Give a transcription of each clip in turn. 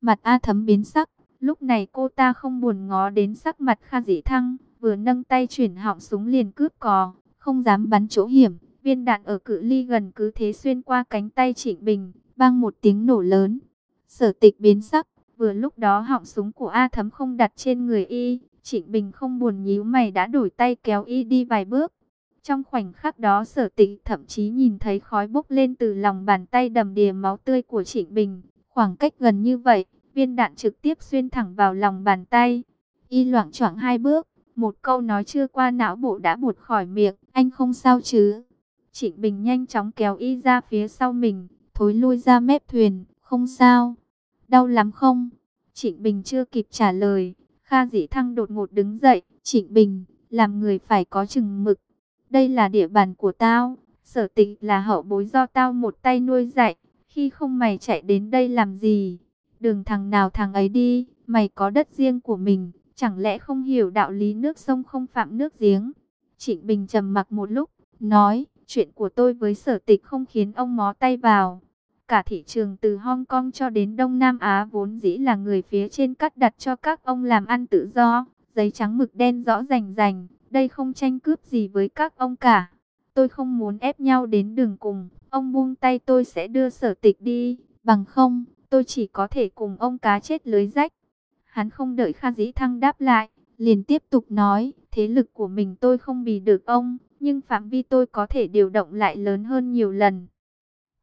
Mặt A thấm biến sắc, lúc này cô ta không buồn ngó đến sắc mặt Kha Dĩ Thăng, vừa nâng tay chuyển họng súng liền cướp cò, không dám bắn chỗ hiểm. Viên đạn ở cự ly gần cứ thế xuyên qua cánh tay Trịnh Bình, bang một tiếng nổ lớn. Sở tịch biến sắc, vừa lúc đó họng súng của A thấm không đặt trên người y, Trịnh Bình không buồn nhíu mày đã đổi tay kéo y đi vài bước. Trong khoảnh khắc đó sở tịch thậm chí nhìn thấy khói bốc lên từ lòng bàn tay đầm đìa máu tươi của Trịnh Bình. Khoảng cách gần như vậy, viên đạn trực tiếp xuyên thẳng vào lòng bàn tay. Y loạng choạng hai bước, một câu nói chưa qua não bộ đã buột khỏi miệng, anh không sao chứ. Trịnh Bình nhanh chóng kéo y ra phía sau mình, thối lui ra mép thuyền, không sao. Đau lắm không? Trịnh Bình chưa kịp trả lời, Kha Dĩ Thăng đột ngột đứng dậy, Trịnh Bình, làm người phải có chừng mực. Đây là địa bàn của tao, sở tịch là hậu bối do tao một tay nuôi dạy, khi không mày chạy đến đây làm gì? Đường thằng nào thằng ấy đi, mày có đất riêng của mình, chẳng lẽ không hiểu đạo lý nước sông không phạm nước giếng? Trịnh Bình trầm mặc một lúc, nói, chuyện của tôi với sở tịch không khiến ông mó tay vào. Cả thị trường từ Hong Kong cho đến Đông Nam Á vốn dĩ là người phía trên cắt đặt cho các ông làm ăn tự do, giấy trắng mực đen rõ rành rành, đây không tranh cướp gì với các ông cả. Tôi không muốn ép nhau đến đường cùng, ông buông tay tôi sẽ đưa sở tịch đi, bằng không, tôi chỉ có thể cùng ông cá chết lưới rách. Hắn không đợi Kha Dĩ Thăng đáp lại, liền tiếp tục nói, thế lực của mình tôi không bì được ông, nhưng phạm vi tôi có thể điều động lại lớn hơn nhiều lần.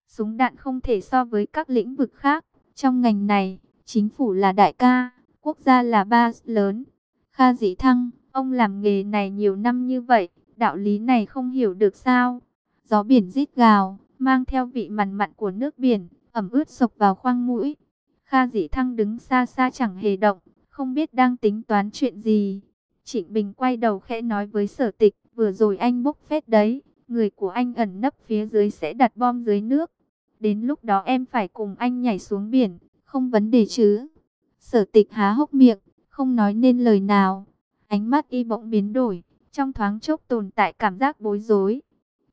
Súng đạn không thể so với các lĩnh vực khác, trong ngành này, chính phủ là đại ca, quốc gia là ba lớn. Kha Dĩ Thăng, ông làm nghề này nhiều năm như vậy, đạo lý này không hiểu được sao. Gió biển rít gào, mang theo vị mặn mặn của nước biển, ẩm ướt sộc vào khoang mũi. Kha Dĩ Thăng đứng xa xa chẳng hề động, không biết đang tính toán chuyện gì. Trịnh Bình quay đầu khẽ nói với sở tịch, vừa rồi anh bốc phét đấy, người của anh ẩn nấp phía dưới sẽ đặt bom dưới nước. Đến lúc đó em phải cùng anh nhảy xuống biển, không vấn đề chứ. Sở tịch há hốc miệng, không nói nên lời nào. Ánh mắt y bỗng biến đổi, trong thoáng chốc tồn tại cảm giác bối rối.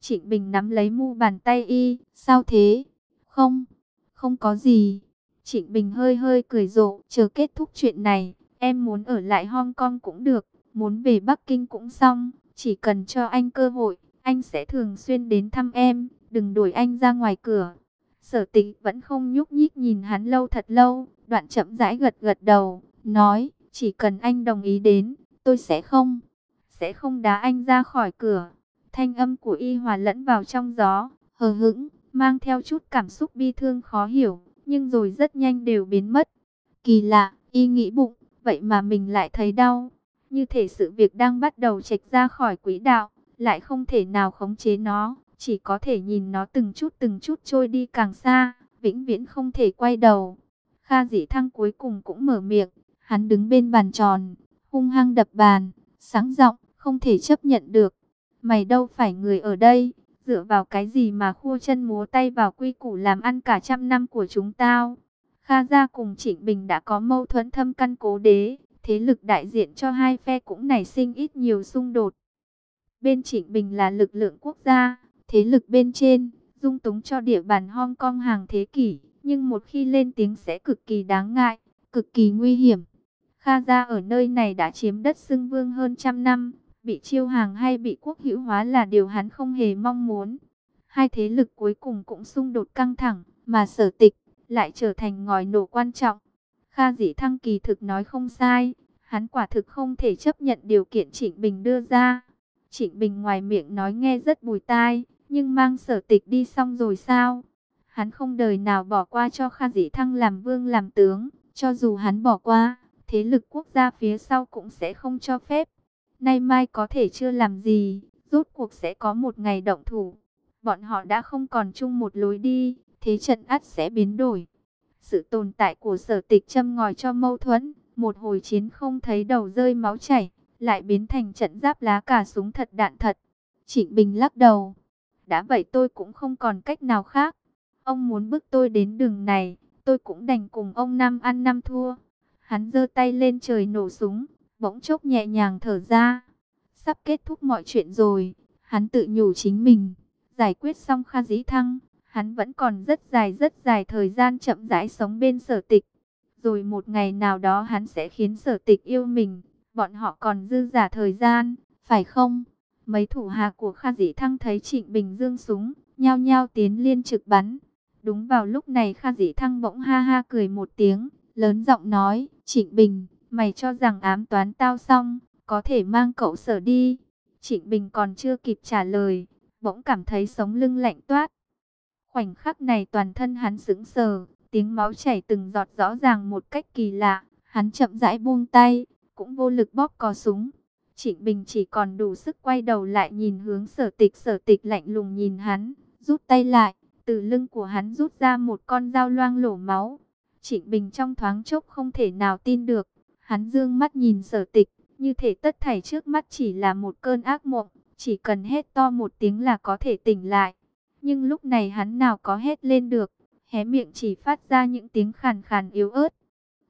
Trịnh Bình nắm lấy mu bàn tay y, sao thế? Không, không có gì. Trịnh Bình hơi hơi cười rộ, chờ kết thúc chuyện này, em muốn ở lại Hong Kong cũng được, muốn về Bắc Kinh cũng xong, chỉ cần cho anh cơ hội, anh sẽ thường xuyên đến thăm em, đừng đuổi anh ra ngoài cửa. Sở tịch vẫn không nhúc nhích nhìn hắn lâu thật lâu, đoạn chậm rãi gật gật đầu, nói, chỉ cần anh đồng ý đến, tôi sẽ không, sẽ không đá anh ra khỏi cửa. Thanh âm của y hòa lẫn vào trong gió, hờ hững, mang theo chút cảm xúc bi thương khó hiểu, nhưng rồi rất nhanh đều biến mất. Kỳ lạ, y nghĩ bụng, vậy mà mình lại thấy đau, như thể sự việc đang bắt đầu trạch ra khỏi quỹ đạo, lại không thể nào khống chế nó, chỉ có thể nhìn nó từng chút từng chút trôi đi càng xa, vĩnh viễn không thể quay đầu. Kha dĩ thăng cuối cùng cũng mở miệng, hắn đứng bên bàn tròn, hung hăng đập bàn, sáng giọng, không thể chấp nhận được. Mày đâu phải người ở đây, dựa vào cái gì mà khua chân múa tay vào quy củ làm ăn cả trăm năm của chúng tao. Kha gia cùng Trịnh Bình đã có mâu thuẫn thâm căn cố đế, thế lực đại diện cho hai phe cũng nảy sinh ít nhiều xung đột. Bên Trịnh Bình là lực lượng quốc gia, thế lực bên trên, dung túng cho địa bàn Hong Kong hàng thế kỷ, nhưng một khi lên tiếng sẽ cực kỳ đáng ngại, cực kỳ nguy hiểm. Kha gia ở nơi này đã chiếm đất xưng vương hơn trăm năm, bị chiêu hàng hay bị quốc hữu hóa là điều hắn không hề mong muốn. Hai thế lực cuối cùng cũng xung đột căng thẳng, mà sở tịch lại trở thành ngòi nổ quan trọng. Kha dĩ thăng kỳ thực nói không sai, hắn quả thực không thể chấp nhận điều kiện Trịnh Bình đưa ra. Trịnh Bình ngoài miệng nói nghe rất bùi tai, nhưng mang sở tịch đi xong rồi sao? Hắn không đời nào bỏ qua cho Kha dĩ thăng làm vương làm tướng, cho dù hắn bỏ qua, thế lực quốc gia phía sau cũng sẽ không cho phép. Nay mai có thể chưa làm gì, rốt cuộc sẽ có một ngày động thủ. Bọn họ đã không còn chung một lối đi, thế trận ắt sẽ biến đổi. Sự tồn tại của sở tịch châm ngòi cho mâu thuẫn, một hồi chiến không thấy đầu rơi máu chảy, lại biến thành trận giáp lá cả súng thật đạn thật. Trịnh Bình lắc đầu. Đã vậy tôi cũng không còn cách nào khác. Ông muốn bức tôi đến đường này, tôi cũng đành cùng ông năm ăn năm thua. Hắn giơ tay lên trời nổ súng, bỗng chốc nhẹ nhàng thở ra. Sắp kết thúc mọi chuyện rồi, hắn tự nhủ chính mình. Giải quyết xong Kha Dĩ Thăng, hắn vẫn còn rất dài rất dài thời gian chậm rãi sống bên sở tịch. Rồi một ngày nào đó hắn sẽ khiến sở tịch yêu mình. Bọn họ còn dư giả thời gian, phải không? Mấy thủ hạ của Kha Dĩ Thăng thấy Trịnh Bình dương súng, nhao nhao tiến liên trực bắn. Đúng vào lúc này Kha Dĩ Thăng bỗng ha ha cười một tiếng, lớn giọng nói, Trịnh Bình, mày cho rằng ám toán tao xong, có thể mang cậu sở đi. Trịnh Bình còn chưa kịp trả lời, bỗng cảm thấy sống lưng lạnh toát. Khoảnh khắc này toàn thân hắn sững sờ, tiếng máu chảy từng giọt rõ ràng một cách kỳ lạ. Hắn chậm rãi buông tay, cũng vô lực bóp cò súng. Trịnh Bình chỉ còn đủ sức quay đầu lại nhìn hướng sở tịch. Sở tịch lạnh lùng nhìn hắn, rút tay lại. Từ lưng của hắn rút ra một con dao loang lổ máu. Trịnh Bình trong thoáng chốc không thể nào tin được. Hắn dương mắt nhìn sở tịch, như thể tất thảy trước mắt chỉ là một cơn ác mộng. Chỉ cần hét to một tiếng là có thể tỉnh lại. Nhưng lúc này hắn nào có hét lên được, hé miệng chỉ phát ra những tiếng khàn khàn yếu ớt.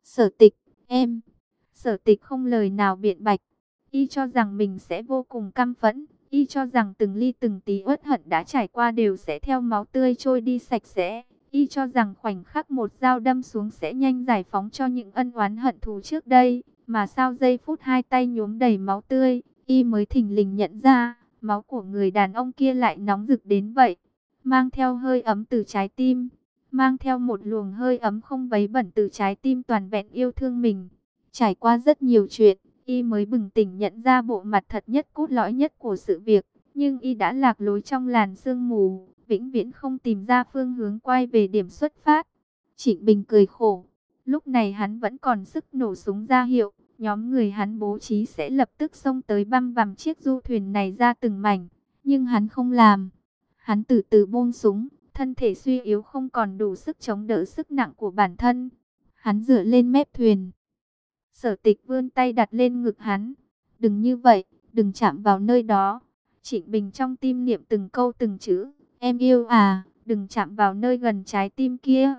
Sở tịch, em. Sở tịch không lời nào biện bạch. Y cho rằng mình sẽ vô cùng căm phẫn. Y cho rằng từng ly từng tí uất hận đã trải qua đều sẽ theo máu tươi trôi đi sạch sẽ. Y cho rằng khoảnh khắc một dao đâm xuống sẽ nhanh giải phóng cho những ân oán hận thù trước đây. Mà sau giây phút hai tay nhuốm đầy máu tươi, Y mới thình lình nhận ra, máu của người đàn ông kia lại nóng rực đến vậy. Mang theo hơi ấm từ trái tim, mang theo một luồng hơi ấm không vấy bẩn từ trái tim toàn vẹn yêu thương mình. Trải qua rất nhiều chuyện, y mới bừng tỉnh nhận ra bộ mặt thật nhất cốt lõi nhất của sự việc, nhưng y đã lạc lối trong làn sương mù, vĩnh viễn không tìm ra phương hướng quay về điểm xuất phát. Trịnh Bình cười khổ, lúc này hắn vẫn còn sức nổ súng ra hiệu, nhóm người hắn bố trí sẽ lập tức xông tới băm vằm chiếc du thuyền này ra từng mảnh, nhưng hắn không làm. Hắn từ từ buông súng, thân thể suy yếu không còn đủ sức chống đỡ sức nặng của bản thân. Hắn dựa lên mép thuyền. Sở tịch vươn tay đặt lên ngực hắn. Đừng như vậy, đừng chạm vào nơi đó. Trịnh Bình trong tim niệm từng câu từng chữ. Em yêu à, đừng chạm vào nơi gần trái tim kia.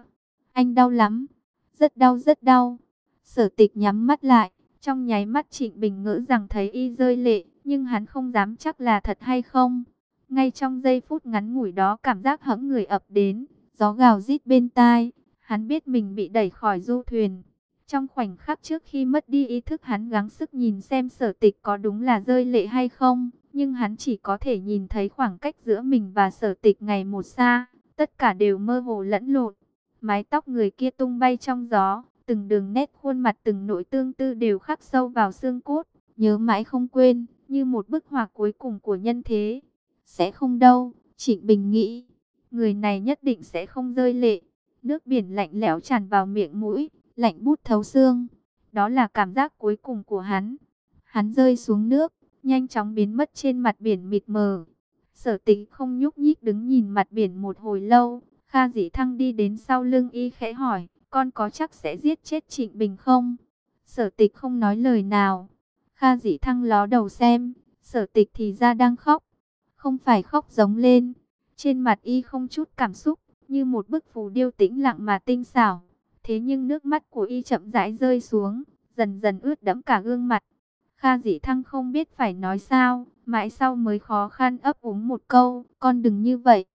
Anh đau lắm, rất đau rất đau. Sở tịch nhắm mắt lại, trong nháy mắt Trịnh Bình ngỡ rằng thấy y rơi lệ, nhưng hắn không dám chắc là thật hay không. Ngay trong giây phút ngắn ngủi đó cảm giác hẫng người ập đến, gió gào rít bên tai, hắn biết mình bị đẩy khỏi du thuyền. Trong khoảnh khắc trước khi mất đi ý thức hắn gắng sức nhìn xem sở tịch có đúng là rơi lệ hay không, nhưng hắn chỉ có thể nhìn thấy khoảng cách giữa mình và sở tịch ngày một xa, tất cả đều mơ hồ lẫn lộn. Mái tóc người kia tung bay trong gió, từng đường nét khuôn mặt từng nội tương tư đều khắc sâu vào xương cốt, nhớ mãi không quên, như một bức họa cuối cùng của nhân thế. Sẽ không đâu, Trịnh Bình nghĩ, người này nhất định sẽ không rơi lệ. Nước biển lạnh lẽo tràn vào miệng mũi, lạnh bút thấu xương. Đó là cảm giác cuối cùng của hắn. Hắn rơi xuống nước, nhanh chóng biến mất trên mặt biển mịt mờ. Sở tịch không nhúc nhích đứng nhìn mặt biển một hồi lâu. Kha dĩ thăng đi đến sau lưng y khẽ hỏi, con có chắc sẽ giết chết Trịnh Bình không? Sở tịch không nói lời nào. Kha dĩ thăng ló đầu xem, sở tịch thì ra đang khóc không phải khóc giống lên. Trên mặt y không chút cảm xúc, như một bức phù điêu tĩnh lặng mà tinh xảo. Thế nhưng nước mắt của y chậm rãi rơi xuống, dần dần ướt đẫm cả gương mặt. Kha dĩ thăng không biết phải nói sao, mãi sau mới khó khăn ấp úng một câu, con đừng như vậy.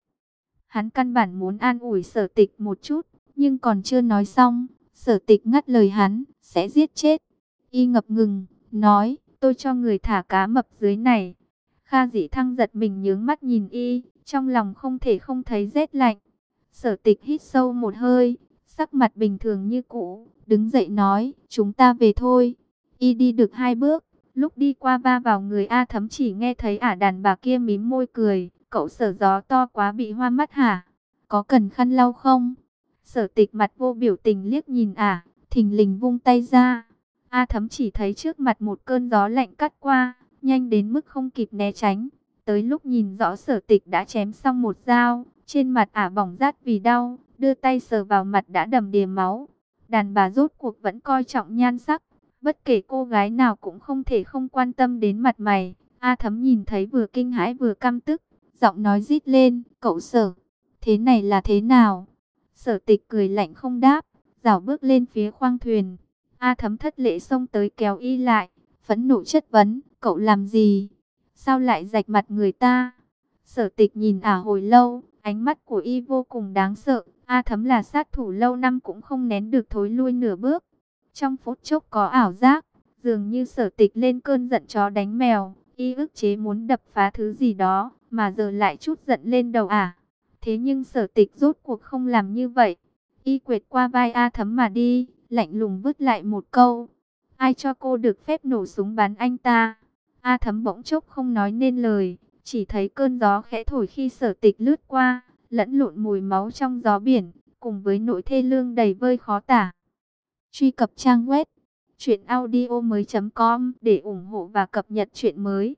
Hắn căn bản muốn an ủi sở tịch một chút, nhưng còn chưa nói xong, sở tịch ngắt lời hắn, sẽ giết chết. Y ngập ngừng, nói, tôi cho người thả cá mập dưới này, Kha dĩ thăng giật mình nhướng mắt nhìn y, trong lòng không thể không thấy rét lạnh. Sở tịch hít sâu một hơi, sắc mặt bình thường như cũ, đứng dậy nói, chúng ta về thôi. Y đi được hai bước, lúc đi qua va vào người A thấm chỉ nghe thấy ả đàn bà kia mím môi cười, cậu sở gió to quá bị hoa mắt hả? Có cần khăn lau không? Sở tịch mặt vô biểu tình liếc nhìn ả, thình lình vung tay ra. A thấm chỉ thấy trước mặt một cơn gió lạnh cắt qua, nhanh đến mức không kịp né tránh. Tới lúc nhìn rõ sở tịch đã chém xong một dao, trên mặt ả bỏng rát vì đau, đưa tay sờ vào mặt đã đầm đìa máu. Đàn bà rốt cuộc vẫn coi trọng nhan sắc, bất kể cô gái nào cũng không thể không quan tâm đến mặt mày. A thấm nhìn thấy vừa kinh hãi vừa căm tức, giọng nói rít lên, cậu sở, thế này là thế nào? Sở tịch cười lạnh không đáp, dảo bước lên phía khoang thuyền. A thấm thất lễ xông tới kéo y lại, phẫn nộ chất vấn, cậu làm gì? Sao lại rạch mặt người ta? Sở tịch nhìn ả hồi lâu, ánh mắt của y vô cùng đáng sợ, A thấm là sát thủ lâu năm cũng không nén được thối lui nửa bước. Trong phút chốc có ảo giác, dường như sở tịch lên cơn giận chó đánh mèo, y ức chế muốn đập phá thứ gì đó, mà giờ lại chút giận lên đầu à. Thế nhưng sở tịch rốt cuộc không làm như vậy. Y quệt qua vai A thấm mà đi, lạnh lùng vứt lại một câu. Ai cho cô được phép nổ súng bắn anh ta? A thấm bỗng chốc không nói nên lời, chỉ thấy cơn gió khẽ thổi khi sở tịch lướt qua, lẫn lộn mùi máu trong gió biển, cùng với nỗi thê lương đầy vơi khó tả. Truy cập trang web truyệnaudiomoi.com để ủng hộ và cập nhật truyện mới.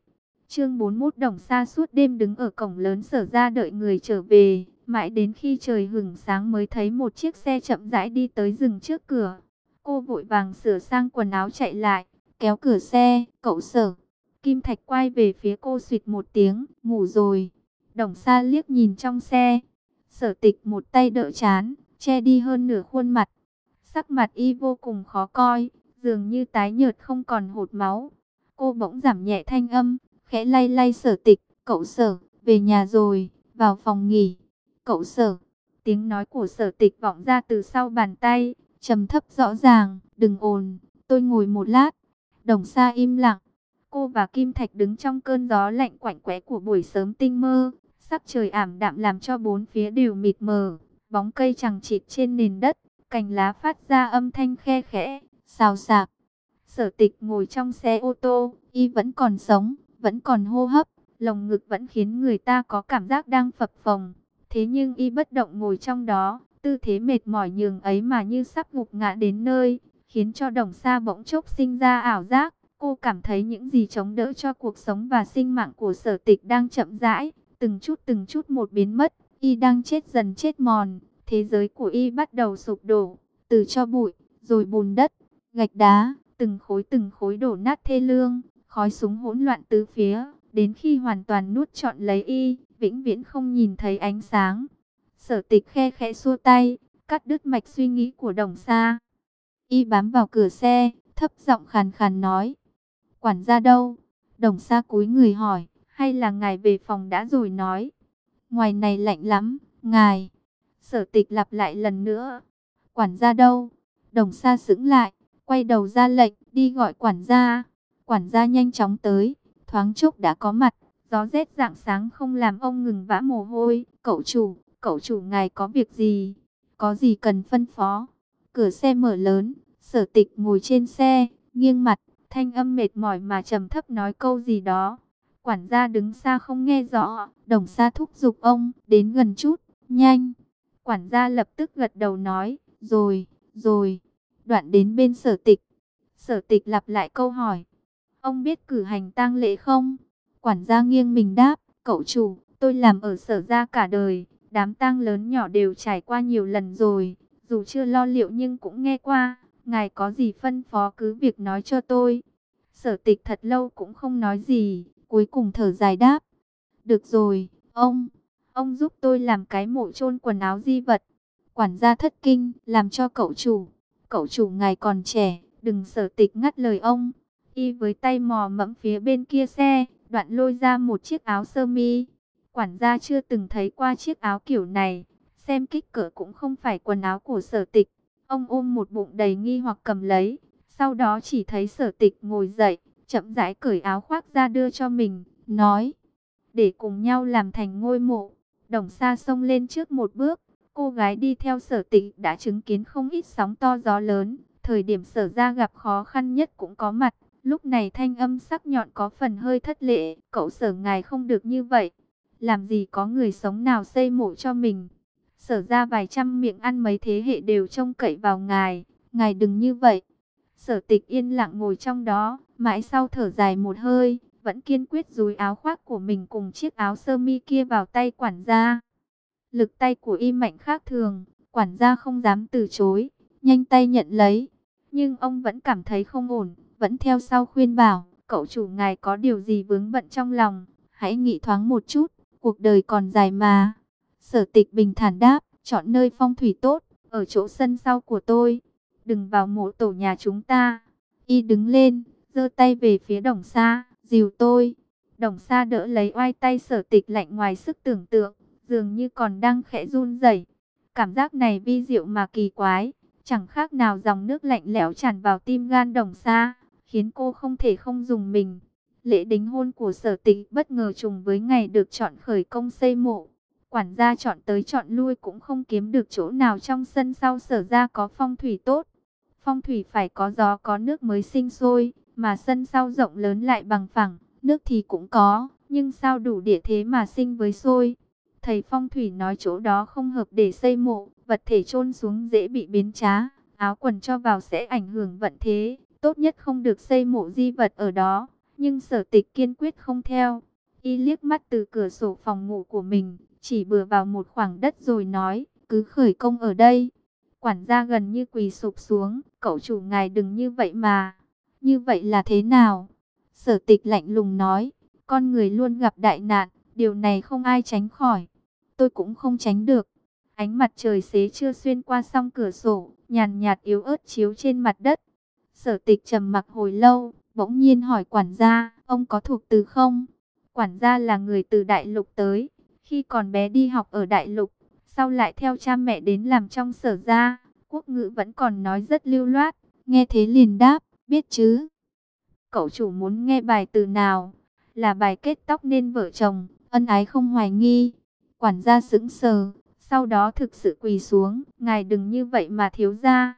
Chương 41 Đồng Sa suốt đêm đứng ở cổng lớn sở ra đợi người trở về, mãi đến khi trời hửng sáng mới thấy một chiếc xe chậm rãi đi tới dừng trước cửa. Cô vội vàng sửa sang quần áo chạy lại, kéo cửa xe, cậu sở. Kim Thạch quay về phía cô suyệt một tiếng, ngủ rồi. Đồng Sa liếc nhìn trong xe, sở tịch một tay đỡ chán, che đi hơn nửa khuôn mặt. Sắc mặt y vô cùng khó coi, dường như tái nhợt không còn hột máu. Cô bỗng giảm nhẹ thanh âm, khẽ lay lay sở tịch, cậu sở, về nhà rồi, vào phòng nghỉ. Cậu sở, tiếng nói của sở tịch vọng ra từ sau bàn tay, trầm thấp rõ ràng, đừng ồn, tôi ngồi một lát. Đồng xa im lặng, cô và Kim Thạch đứng trong cơn gió lạnh quạnh quẽ của buổi sớm tinh mơ. Sắc trời ảm đạm làm cho bốn phía đều mịt mờ, bóng cây chẳng chịt trên nền đất, cành lá phát ra âm thanh khe khẽ, xào xạc. Sở tịch ngồi trong xe ô tô, y vẫn còn sống, vẫn còn hô hấp, lồng ngực vẫn khiến người ta có cảm giác đang phập phồng. Thế nhưng y bất động ngồi trong đó, tư thế mệt mỏi nhường ấy mà như sắp gục ngã đến nơi, khiến cho đồng xa bỗng chốc sinh ra ảo giác. Cô cảm thấy những gì chống đỡ cho cuộc sống và sinh mạng của sở tịch đang chậm rãi, từng chút từng chút một biến mất, y đang chết dần chết mòn, thế giới của y bắt đầu sụp đổ, từ cho bụi, rồi bùn đất, gạch đá, từng khối từng khối đổ nát thê lương, khói súng hỗn loạn tứ phía, đến khi hoàn toàn nuốt trọn lấy y, vĩnh viễn không nhìn thấy ánh sáng. Sở tịch khe khẽ xua tay, cắt đứt mạch suy nghĩ của đồng xa. Y bám vào cửa xe, thấp giọng khàn khàn nói. Quản gia đâu? Đồng xa cúi người hỏi, hay là ngài về phòng đã rồi nói. Ngoài này lạnh lắm, ngài. Sở tịch lặp lại lần nữa. Quản gia đâu? Đồng xa sững lại, quay đầu ra lệnh, đi gọi quản gia. Quản gia nhanh chóng tới, thoáng chốc đã có mặt. Gió rét dạng sáng không làm ông ngừng vã mồ hôi. Cậu chủ, cậu chủ ngài có việc gì? Có gì cần phân phó? Cửa xe mở lớn, sở tịch ngồi trên xe, nghiêng mặt, thanh âm mệt mỏi mà trầm thấp nói câu gì đó. Quản gia đứng xa không nghe rõ, đồng xa thúc giục ông, đến gần chút, nhanh. Quản gia lập tức gật đầu nói, rồi, rồi, đoạn đến bên sở tịch. Sở tịch lặp lại câu hỏi, ông biết cử hành tang lễ không? Quản gia nghiêng mình đáp, cậu chủ, tôi làm ở sở gia cả đời, đám tang lớn nhỏ đều trải qua nhiều lần rồi, dù chưa lo liệu nhưng cũng nghe qua, ngài có gì phân phó cứ việc nói cho tôi. Sở tịch thật lâu cũng không nói gì, cuối cùng thở dài đáp. Được rồi, ông, ông giúp tôi làm cái mộ chôn quần áo di vật. Quản gia thất kinh, làm cho cậu chủ. Cậu chủ ngài còn trẻ, đừng sở tịch ngắt lời ông. Y với tay mò mẫm phía bên kia xe, đoạn lôi ra một chiếc áo sơ mi. Quản gia chưa từng thấy qua chiếc áo kiểu này, xem kích cỡ cũng không phải quần áo của sở tịch. Ông ôm một bụng đầy nghi hoặc cầm lấy, sau đó chỉ thấy sở tịch ngồi dậy, chậm rãi cởi áo khoác ra đưa cho mình, nói, để cùng nhau làm thành ngôi mộ. Đồng xa sông lên trước một bước, cô gái đi theo sở tịch đã chứng kiến không ít sóng to gió lớn, thời điểm sở ra gặp khó khăn nhất cũng có mặt. Lúc này thanh âm sắc nhọn có phần hơi thất lễ. cậu sở ngài không được như vậy. Làm gì có người sống nào xây mộ cho mình. Sở ra vài trăm miệng ăn mấy thế hệ đều trông cậy vào ngài, ngài đừng như vậy. Sở tịch yên lặng ngồi trong đó, mãi sau thở dài một hơi, vẫn kiên quyết dúi áo khoác của mình cùng chiếc áo sơ mi kia vào tay quản gia. Lực tay của y mạnh khác thường, quản gia không dám từ chối, nhanh tay nhận lấy. Nhưng ông vẫn cảm thấy không ổn, vẫn theo sau khuyên bảo, cậu chủ ngài có điều gì vướng bận trong lòng, hãy nghĩ thoáng một chút, cuộc đời còn dài mà. Sở tịch bình thản đáp, chọn nơi phong thủy tốt, ở chỗ sân sau của tôi đừng vào mộ tổ nhà chúng ta. Y đứng lên, giơ tay về phía đồng xa, dìu tôi. Đồng xa đỡ lấy oai tay sở tịch lạnh ngoài sức tưởng tượng, dường như còn đang khẽ run rẩy. Cảm giác này vi diệu mà kỳ quái, chẳng khác nào dòng nước lạnh lẽo tràn vào tim gan đồng xa, khiến cô không thể không dùng mình. Lễ đính hôn của sở tịch bất ngờ trùng với ngày được chọn khởi công xây mộ. Quản gia chọn tới chọn lui cũng không kiếm được chỗ nào trong sân sau sở ra có phong thủy tốt. Phong thủy phải có gió có nước mới sinh sôi, mà sân sau rộng lớn lại bằng phẳng, nước thì cũng có, nhưng sao đủ địa thế mà sinh với sôi. Thầy phong thủy nói chỗ đó không hợp để xây mộ, vật thể chôn xuống dễ bị biến trá, áo quần cho vào sẽ ảnh hưởng vận thế, tốt nhất không được xây mộ di vật ở đó. Nhưng sở tịch kiên quyết không theo. Y liếc mắt từ cửa sổ phòng ngủ của mình, chỉ bừa vào một khoảng đất rồi nói, cứ khởi công ở đây. Quản gia gần như quỳ sụp xuống, cậu chủ ngài đừng như vậy mà. Như vậy là thế nào? Sở tịch lạnh lùng nói, con người luôn gặp đại nạn, điều này không ai tránh khỏi. Tôi cũng không tránh được. Ánh mặt trời xế chưa xuyên qua song cửa sổ, nhàn nhạt yếu ớt chiếu trên mặt đất. Sở tịch trầm mặc hồi lâu, bỗng nhiên hỏi quản gia, ông có thuộc từ không? Quản gia là người từ đại lục tới, khi còn bé đi học ở đại lục, sau lại theo cha mẹ đến làm trong sở gia, quốc ngữ vẫn còn nói rất lưu loát, nghe thế liền đáp, biết chứ. Cậu chủ muốn nghe bài từ nào? Là bài kết tóc nên vợ chồng, ân ái không hoài nghi. Quản gia sững sờ, sau đó thực sự quỳ xuống, ngài đừng như vậy mà thiếu ra.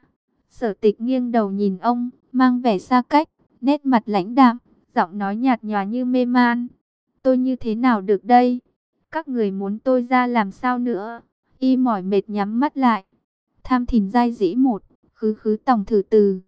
Sở tịch nghiêng đầu nhìn ông, mang vẻ xa cách, nét mặt lãnh đạm, giọng nói nhạt nhòa như mê man. Tôi như thế nào được đây? Các người muốn tôi ra làm sao nữa? Y mỏi mệt nhắm mắt lại. Tham thìn giai dĩ một, khứ khứ tổng thử từ.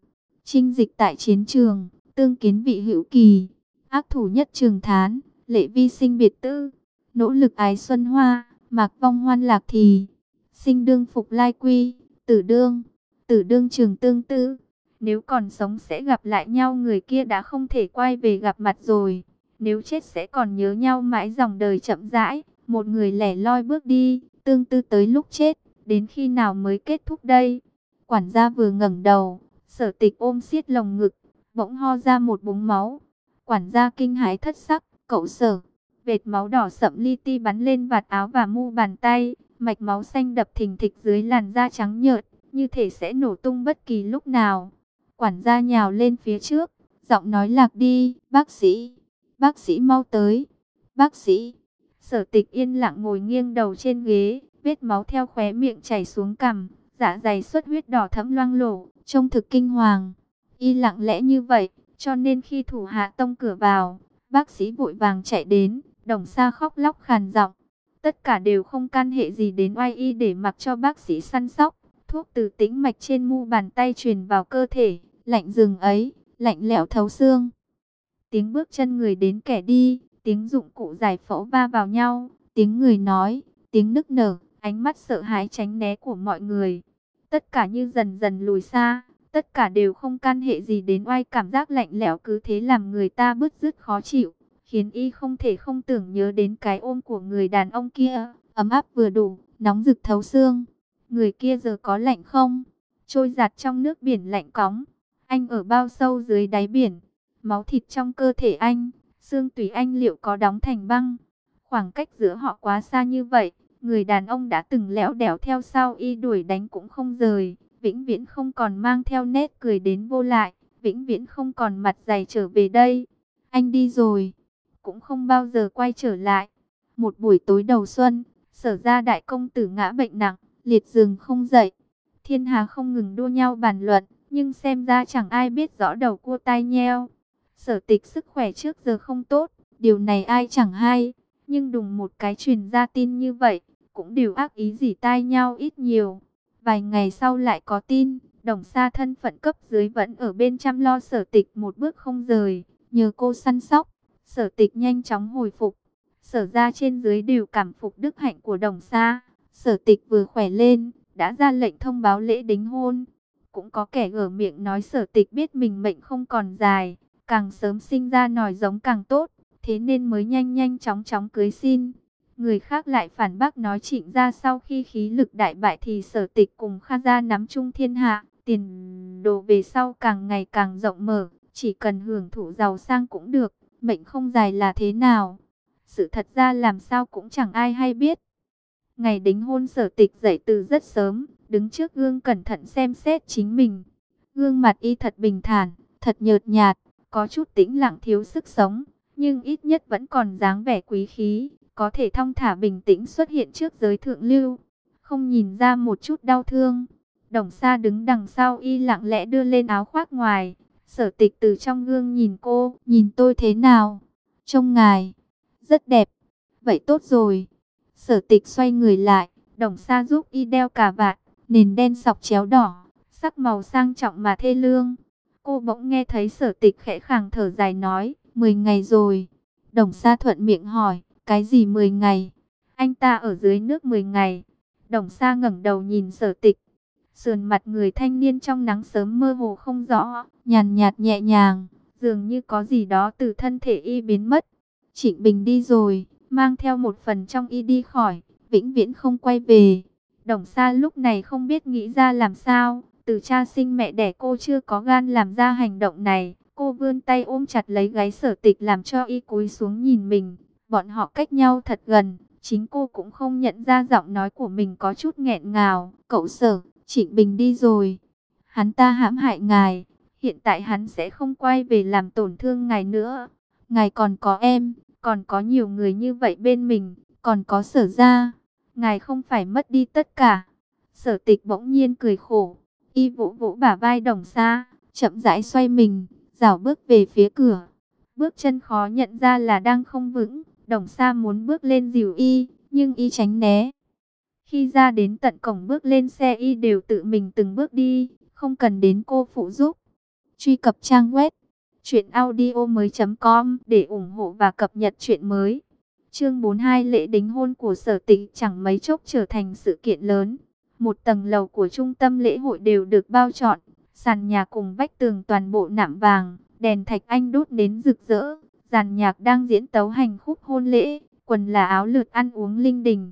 Trinh dịch tại chiến trường, tương kiến vị hữu kỳ. Ác thủ nhất trường thán, lệ vi sinh biệt tư. Nỗ lực ái xuân hoa, mạc vong hoan lạc thì. Sinh đương phục lai quy, tử đương, tử đương trường tương tư. Nếu còn sống sẽ gặp lại nhau người kia đã không thể quay về gặp mặt rồi. Nếu chết sẽ còn nhớ nhau mãi dòng đời chậm rãi. Một người lẻ loi bước đi, tương tư tới lúc chết, đến khi nào mới kết thúc đây? Quản gia vừa ngẩng đầu, sở tịch ôm siết lồng ngực, bỗng ho ra một búng máu. Quản gia kinh hãi thất sắc, cậu sở, vệt máu đỏ sậm li ti bắn lên vạt áo và mu bàn tay, mạch máu xanh đập thình thịch dưới làn da trắng nhợt, như thể sẽ nổ tung bất kỳ lúc nào. Quản gia nhào lên phía trước, giọng nói lạc đi, bác sĩ, bác sĩ mau tới, bác sĩ. Sở tịch yên lặng ngồi nghiêng đầu trên ghế, vết máu theo khóe miệng chảy xuống cằm, dạ dày xuất huyết đỏ thẫm loang lổ, trông thực kinh hoàng. Y lặng lẽ như vậy, cho nên khi thủ hạ tông cửa vào, bác sĩ vội vàng chạy đến, đồng xa khóc lóc khàn giọng. Tất cả đều không can hệ gì đến oai y để mặc cho bác sĩ săn sóc. Thuốc từ tĩnh mạch trên mu bàn tay truyền vào cơ thể, lạnh rừng ấy, lạnh lẽo thấu xương. Tiếng bước chân người đến kẻ đi, tiếng dụng cụ giải phẫu va vào nhau, tiếng người nói, tiếng nức nở, ánh mắt sợ hãi tránh né của mọi người. Tất cả như dần dần lùi xa, tất cả đều không can hệ gì đến oai cảm giác lạnh lẽo cứ thế làm người ta bứt rứt khó chịu, khiến y không thể không tưởng nhớ đến cái ôm của người đàn ông kia, ấm áp vừa đủ, nóng rực thấu xương. Người kia giờ có lạnh không? Trôi giặt trong nước biển lạnh cóng. Anh ở bao sâu dưới đáy biển? Máu thịt trong cơ thể anh, xương tùy anh liệu có đóng thành băng? Khoảng cách giữa họ quá xa như vậy, người đàn ông đã từng lẽo đẻo theo sau y đuổi đánh cũng không rời, vĩnh viễn không còn mang theo nét cười đến vô lại, vĩnh viễn không còn mặt dày trở về đây. Anh đi rồi, cũng không bao giờ quay trở lại. Một buổi tối đầu xuân, sở ra đại công tử ngã bệnh nặng, liệt giường không dậy. Thiên hà không ngừng đua nhau bàn luận, nhưng xem ra chẳng ai biết rõ đầu cua tai nheo. Sở tịch sức khỏe trước giờ không tốt, điều này ai chẳng hay. Nhưng đùng một cái truyền ra tin như vậy, cũng đều ác ý gì tai nhau ít nhiều. Vài ngày sau lại có tin, đồng xa thân phận cấp dưới vẫn ở bên chăm lo sở tịch một bước không rời, nhờ cô săn sóc. Sở tịch nhanh chóng hồi phục, sở ra trên dưới đều cảm phục đức hạnh của đồng xa. Sở tịch vừa khỏe lên, đã ra lệnh thông báo lễ đính hôn. Cũng có kẻ gở miệng nói sở tịch biết mình mệnh không còn dài, càng sớm sinh ra nòi giống càng tốt, thế nên mới nhanh nhanh chóng chóng cưới xin. Người khác lại phản bác nói trịnh ra sau khi khí lực đại bại thì sở tịch cùng Kha gia nắm chung thiên hạ, tiền đồ về sau càng ngày càng rộng mở, chỉ cần hưởng thụ giàu sang cũng được, mệnh không dài là thế nào. Sự thật ra làm sao cũng chẳng ai hay biết. Ngày đính hôn sở tịch dậy từ rất sớm, đứng trước gương cẩn thận xem xét chính mình. Gương mặt y thật bình thản, thật nhợt nhạt, có chút tĩnh lặng thiếu sức sống, nhưng ít nhất vẫn còn dáng vẻ quý khí, có thể thong thả bình tĩnh xuất hiện trước giới thượng lưu, không nhìn ra một chút đau thương. Đồng Sa đứng đằng sau y lặng lẽ đưa lên áo khoác ngoài, sở tịch từ trong gương nhìn cô, nhìn tôi thế nào? Trông ngài, rất đẹp, vậy tốt rồi. Sở tịch xoay người lại, đồng Sa giúp y đeo cà vạt, nền đen sọc chéo đỏ, sắc màu sang trọng mà thê lương. Cô bỗng nghe thấy sở tịch khẽ khàng thở dài nói, 10 ngày rồi. Đồng Sa thuận miệng hỏi, cái gì 10 ngày? Anh ta ở dưới nước 10 ngày. Đồng Sa ngẩng đầu nhìn sở tịch. Sườn mặt người thanh niên trong nắng sớm mơ hồ không rõ, nhàn nhạt nhẹ nhàng, dường như có gì đó từ thân thể y biến mất. Trịnh Bình đi rồi, mang theo một phần trong y đi khỏi, vĩnh viễn không quay về. Đồng Sa lúc này không biết nghĩ ra làm sao, từ cha sinh mẹ đẻ cô chưa có gan làm ra hành động này. Cô vươn tay ôm chặt lấy gáy sở tịch làm cho y cúi xuống nhìn mình. Bọn họ cách nhau thật gần, chính cô cũng không nhận ra giọng nói của mình có chút nghẹn ngào. Cậu sở, Trịnh Bình đi rồi. Hắn ta hãm hại ngài, hiện tại hắn sẽ không quay về làm tổn thương ngài nữa. Ngài còn có em, còn có nhiều người như vậy bên mình, còn có sở ra. Ngài không phải mất đi tất cả. Sở tịch bỗng nhiên cười khổ, y vỗ vỗ bả vai đồng xa, chậm rãi xoay mình, dảo bước về phía cửa. Bước chân khó nhận ra là đang không vững, đồng Sa muốn bước lên dìu y, nhưng y tránh né. Khi ra đến tận cổng bước lên xe y đều tự mình từng bước đi, không cần đến cô phụ giúp. Truy cập trang web truyệnaudiomoi.com để ủng hộ và cập nhật truyện mới. Chương 42 lễ đính hôn của Sở Tịch chẳng mấy chốc trở thành sự kiện lớn. Một tầng lầu của trung tâm lễ hội đều được bao trọn, sàn nhà cùng vách tường toàn bộ nạm vàng, đèn thạch anh đốt đến rực rỡ, dàn nhạc đang diễn tấu hành khúc hôn lễ, quần là áo lượt ăn uống linh đình.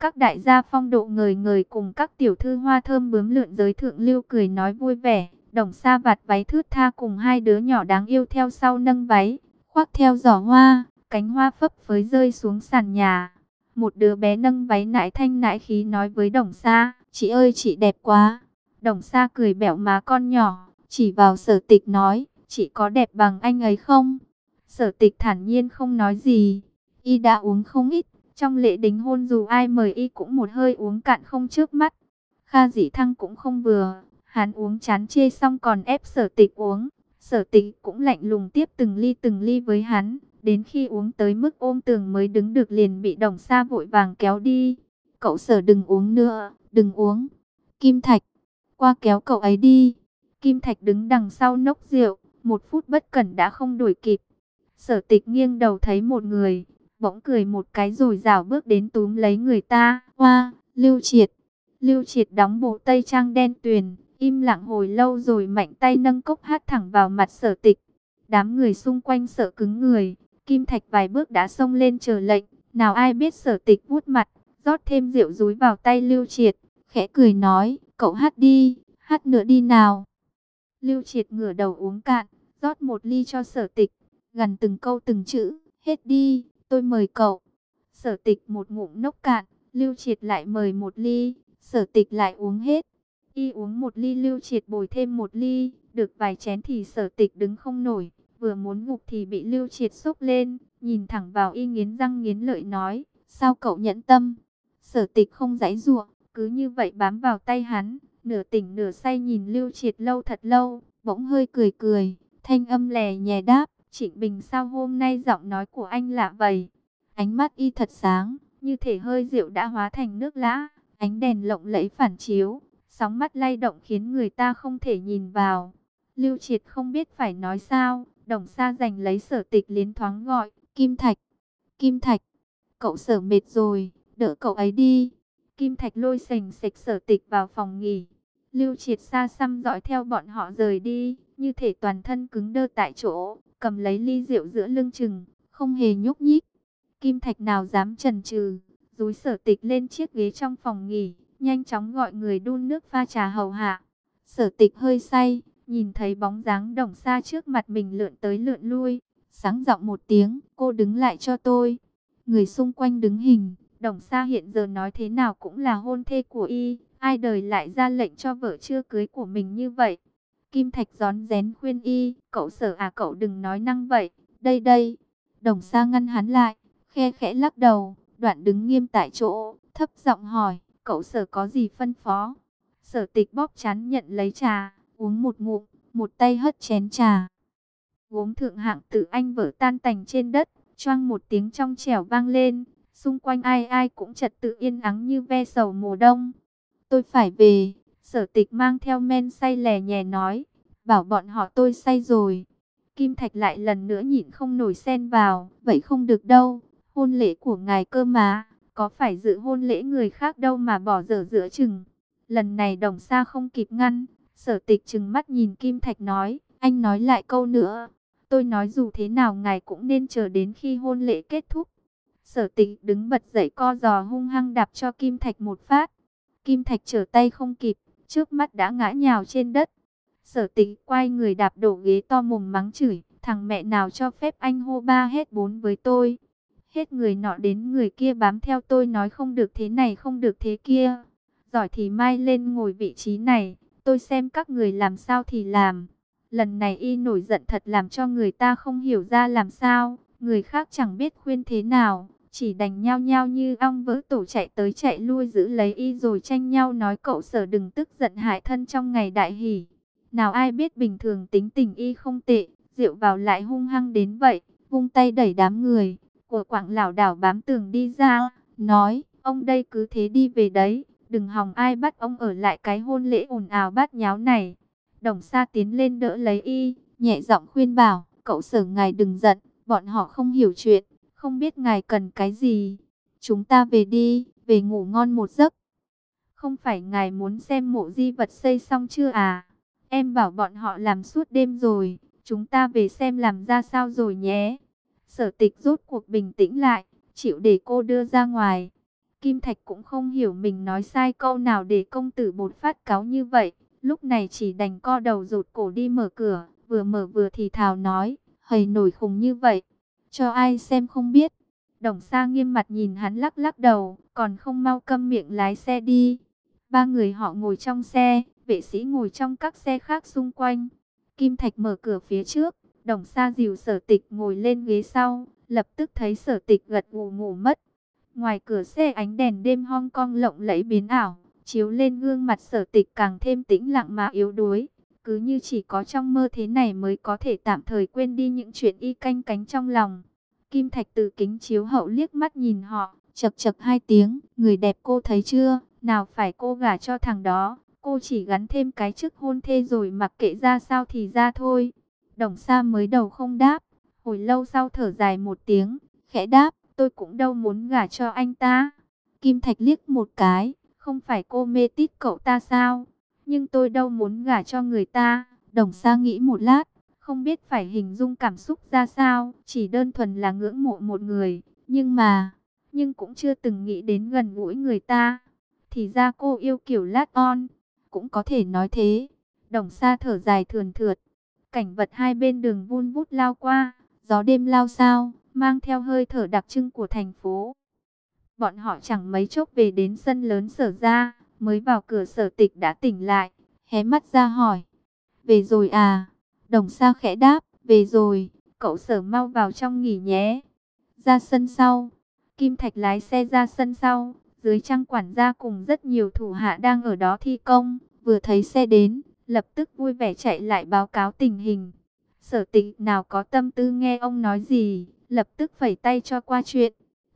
Các đại gia phong độ người người cùng các tiểu thư hoa thơm bướm lượn giới thượng lưu cười nói vui vẻ. Đồng sa vạt váy thướt tha cùng hai đứa nhỏ đáng yêu theo sau nâng váy, khoác theo giỏ hoa, cánh hoa phấp phới rơi xuống sàn nhà. Một đứa bé nâng váy nãi thanh nãi khí nói với đồng sa, chị ơi chị đẹp quá. Đồng sa cười bẹo má con nhỏ, chỉ vào sở tịch nói, chị có đẹp bằng anh ấy không? Sở tịch thản nhiên không nói gì, y đã uống không ít, trong lễ đính hôn dù ai mời y cũng một hơi uống cạn không trước mắt. Kha dĩ thăng cũng không vừa, hắn uống chán chê xong còn ép sở tịch uống. Sở tịch cũng lạnh lùng tiếp từng ly từng ly với hắn. Đến khi uống tới mức ôm tường mới đứng được liền bị đồng sa vội vàng kéo đi. Cậu sở đừng uống nữa, đừng uống. Kim Thạch, qua kéo cậu ấy đi. Kim Thạch đứng đằng sau nốc rượu, một phút bất cẩn đã không đuổi kịp. Sở tịch nghiêng đầu thấy một người, bỗng cười một cái rồi rảo bước đến túm lấy người ta. Hoa, Lưu Triệt. Lưu Triệt đóng bộ tây trang đen tuyền, im lặng hồi lâu rồi mạnh tay nâng cốc hát thẳng vào mặt sở tịch. Đám người xung quanh sợ cứng người, Kim Thạch vài bước đã xông lên chờ lệnh. Nào ai biết sở tịch vút mặt, rót thêm rượu rúi vào tay Lưu Triệt, khẽ cười nói, cậu hát đi, hát nữa đi nào. Lưu Triệt ngửa đầu uống cạn, rót một ly cho sở tịch, gần từng câu từng chữ, hết đi, tôi mời cậu. Sở tịch một ngụm nốc cạn, lưu triệt lại mời một ly, sở tịch lại uống hết. Y uống một ly lưu triệt bồi thêm một ly, được vài chén thì sở tịch đứng không nổi, vừa muốn ngục thì bị lưu triệt xúc lên, nhìn thẳng vào y nghiến răng nghiến lợi nói, sao cậu nhẫn tâm? Sở tịch không giãy giụa, cứ như vậy bám vào tay hắn, nửa tỉnh nửa say nhìn lưu triệt lâu thật lâu, bỗng hơi cười cười, thanh âm lè nhẹ đáp, Trịnh Bình sao hôm nay giọng nói của anh lạ vậy? Ánh mắt y thật sáng, như thể hơi rượu đã hóa thành nước lã, ánh đèn lộng lẫy phản chiếu, sóng mắt lay động khiến người ta không thể nhìn vào. Lưu Triệt không biết phải nói sao, đồng xa giành lấy sở tịch liến thoáng gọi, Kim Thạch, Kim Thạch, cậu sở mệt rồi, đỡ cậu ấy đi. Kim Thạch lôi sành sạch sở tịch vào phòng nghỉ. Lưu Triệt xa xăm dõi theo bọn họ rời đi, như thể toàn thân cứng đơ tại chỗ cầm lấy ly rượu giữa lưng chừng, không hề nhúc nhích. Kim Thạch nào dám chần chừ, dúi sở tịch lên chiếc ghế trong phòng nghỉ, nhanh chóng gọi người đun nước pha trà hầu hạ. Sở tịch hơi say, nhìn thấy bóng dáng đồng xa trước mặt mình lượn tới lượn lui, sáng giọng một tiếng, cô đứng lại cho tôi. Người xung quanh đứng hình, Đồng Sa hiện giờ nói thế nào cũng là hôn thê của y, ai đời lại ra lệnh cho vợ chưa cưới của mình như vậy. Kim Thạch gión rén khuyên y, cậu sở à cậu đừng nói năng vậy, đây đây. Đồng Sa ngăn hắn lại, khe khẽ lắc đầu, đoạn đứng nghiêm tại chỗ, thấp giọng hỏi, cậu sở có gì phân phó? Sở tịch bóp chán nhận lấy trà, uống một ngụm, một tay hất chén trà. Gốm thượng hạng tự anh vỡ tan tành trên đất, choang một tiếng trong trẻo vang lên, xung quanh ai ai cũng trật tự yên ắng như ve sầu mùa đông. Tôi phải về, sở tịch mang theo men say lè nhẹ nói, bảo bọn họ tôi say rồi. Kim Thạch lại lần nữa nhịn không nổi xen vào, vậy không được đâu, hôn lễ của ngài cơ mà, có phải dự hôn lễ người khác đâu mà bỏ dở giữa chừng. Lần này đồng xa không kịp ngăn, sở tịch chừng mắt nhìn Kim Thạch nói, anh nói lại câu nữa. Tôi nói dù thế nào ngài cũng nên chờ đến khi hôn lễ kết thúc. Sở tịch đứng bật dậy co giò hung hăng đạp cho Kim Thạch một phát. Kim Thạch trở tay không kịp, trước mắt đã ngã nhào trên đất. Sở tịch quay người đạp đổ ghế to mồm mắng chửi, thằng mẹ nào cho phép anh hô ba hết bốn với tôi. Hết người nọ đến người kia bám theo tôi nói không được thế này không được thế kia. Giỏi thì mai lên ngồi vị trí này, tôi xem các người làm sao thì làm. Lần này y nổi giận thật làm cho người ta không hiểu ra làm sao, người khác chẳng biết khuyên thế nào, chỉ đành nhau nhau như ong vỡ tổ chạy tới chạy lui giữ lấy y rồi tranh nhau nói cậu sở đừng tức giận hại thân trong ngày đại hỷ. Nào ai biết bình thường tính tình y không tệ, rượu vào lại hung hăng đến vậy, vung tay đẩy đám người, của quảng lảo đảo bám tường đi ra, nói, ông đây cứ thế đi về đấy, đừng hòng ai bắt ông ở lại cái hôn lễ ồn ào bát nháo này. Đồng Sa tiến lên đỡ lấy y, nhẹ giọng khuyên bảo, cậu sở ngài đừng giận, bọn họ không hiểu chuyện, không biết ngài cần cái gì. Chúng ta về đi, về ngủ ngon một giấc. Không phải ngài muốn xem mộ di vật xây xong chưa à? Em bảo bọn họ làm suốt đêm rồi, chúng ta về xem làm ra sao rồi nhé. Sở tịch rốt cuộc bình tĩnh lại, chịu để cô đưa ra ngoài. Kim Thạch cũng không hiểu mình nói sai câu nào để công tử bột phát cáo như vậy. Lúc này chỉ đành co đầu rụt cổ đi mở cửa, vừa mở vừa thì thào nói, hầy nổi khùng như vậy, cho ai xem không biết. Đồng Sa nghiêm mặt nhìn hắn lắc lắc đầu, còn không mau câm miệng lái xe đi. Ba người họ ngồi trong xe, vệ sĩ ngồi trong các xe khác xung quanh. Kim Thạch mở cửa phía trước, đồng Sa dìu sở tịch ngồi lên ghế sau, lập tức thấy sở tịch gật gù ngủ mất. Ngoài cửa xe ánh đèn đêm Hong Kong lộng lẫy biến ảo, chiếu lên gương mặt sở tịch càng thêm tĩnh lặng mà yếu đuối. Cứ như chỉ có trong mơ thế này mới có thể tạm thời quên đi những chuyện y canh cánh trong lòng. Kim Thạch từ kính chiếu hậu liếc mắt nhìn họ, chật chật hai tiếng, người đẹp cô thấy chưa, nào phải cô gả cho thằng đó, cô chỉ gắn thêm cái chức hôn thê rồi mặc kệ ra sao thì ra thôi. Đồng Sa mới đầu không đáp, hồi lâu sau thở dài một tiếng, khẽ đáp, tôi cũng đâu muốn gả cho anh ta. Kim Thạch liếc một cái, không phải cô mê tít cậu ta sao? Nhưng tôi đâu muốn gả cho người ta. Đồng Sa nghĩ một lát, không biết phải hình dung cảm xúc ra sao. Chỉ đơn thuần là ngưỡng mộ một người. Nhưng mà, nhưng cũng chưa từng nghĩ đến gần gũi người ta. Thì ra cô yêu kiểu lát on. Cũng có thể nói thế. Đồng Sa thở dài thườn thượt. Cảnh vật hai bên đường vun vút lao qua. Gió đêm lao sao, mang theo hơi thở đặc trưng của thành phố. Bọn họ chẳng mấy chốc về đến sân lớn sở ra, mới vào cửa sở tịch đã tỉnh lại, hé mắt ra hỏi. Về rồi à? Đồng sa khẽ đáp, về rồi, cậu sở mau vào trong nghỉ nhé. Ra sân sau, Kim Thạch lái xe ra sân sau, dưới trang quản gia cùng rất nhiều thủ hạ đang ở đó thi công, vừa thấy xe đến, lập tức vui vẻ chạy lại báo cáo tình hình. Sở tịch nào có tâm tư nghe ông nói gì, lập tức phẩy tay cho qua chuyện.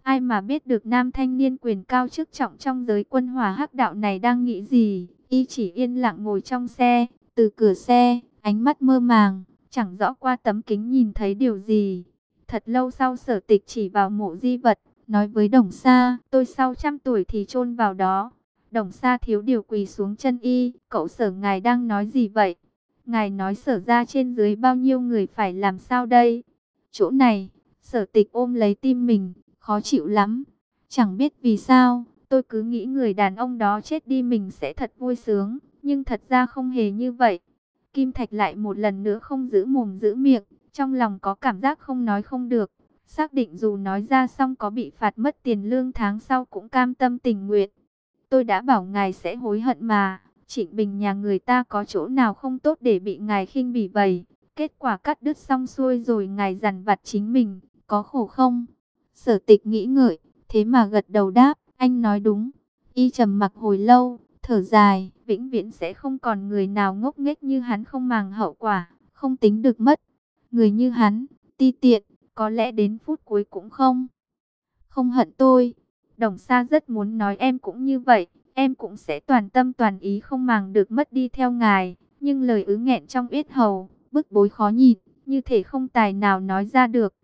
Ai mà biết được nam thanh niên quyền cao chức trọng trong giới quân hòa hắc đạo này đang nghĩ gì. Y chỉ yên lặng ngồi trong xe, từ cửa xe, ánh mắt mơ màng, chẳng rõ qua tấm kính nhìn thấy điều gì. Thật lâu sau sở tịch chỉ vào mộ di vật, nói với đồng sa, tôi sau trăm tuổi thì chôn vào đó. Đồng sa thiếu điều quỳ xuống chân y, cậu sở ngài đang nói gì vậy? Ngài nói sở ra trên dưới bao nhiêu người phải làm sao đây? Chỗ này, sở tịch ôm lấy tim mình, khó chịu lắm. Chẳng biết vì sao, tôi cứ nghĩ người đàn ông đó chết đi mình sẽ thật vui sướng, nhưng thật ra không hề như vậy. Kim Thạch lại một lần nữa không giữ mồm giữ miệng, trong lòng có cảm giác không nói không được. Xác định dù nói ra xong có bị phạt mất tiền lương tháng sau cũng cam tâm tình nguyện. Tôi đã bảo ngài sẽ hối hận mà. Trịnh Bình nhà người ta có chỗ nào không tốt để bị ngài khinh bỉ vậy. Kết quả cắt đứt xong xuôi rồi ngài dằn vặt chính mình, có khổ không? Sở tịch nghĩ ngợi, thế mà gật đầu đáp, anh nói đúng. Y trầm mặc hồi lâu, thở dài, vĩnh viễn sẽ không còn người nào ngốc nghếch như hắn không màng hậu quả, không tính được mất. Người như hắn, ti tiện, có lẽ đến phút cuối cũng không. Không hận tôi. Đồng Sa rất muốn nói em cũng như vậy, em cũng sẽ toàn tâm toàn ý không màng được mất đi theo ngài. Nhưng lời ứ nghẹn trong yết hầu, bức bối khó nhịn như thể không tài nào nói ra được.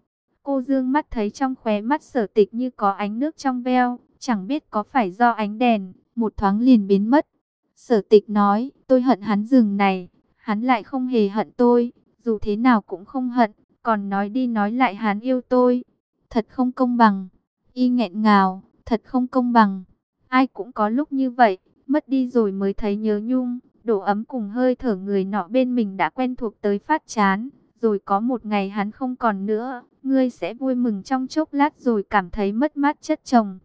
Cô dương mắt thấy trong khóe mắt sở tịch như có ánh nước trong veo, chẳng biết có phải do ánh đèn, một thoáng liền biến mất. Sở tịch nói, tôi hận hắn rừng này, hắn lại không hề hận tôi, dù thế nào cũng không hận, còn nói đi nói lại hắn yêu tôi. Thật không công bằng, y nghẹn ngào, thật không công bằng. Ai cũng có lúc như vậy, mất đi rồi mới thấy nhớ nhung, độ ấm cùng hơi thở người nọ bên mình đã quen thuộc tới phát chán. Rồi có một ngày hắn không còn nữa, ngươi sẽ vui mừng trong chốc lát rồi cảm thấy mất mát chất chồng.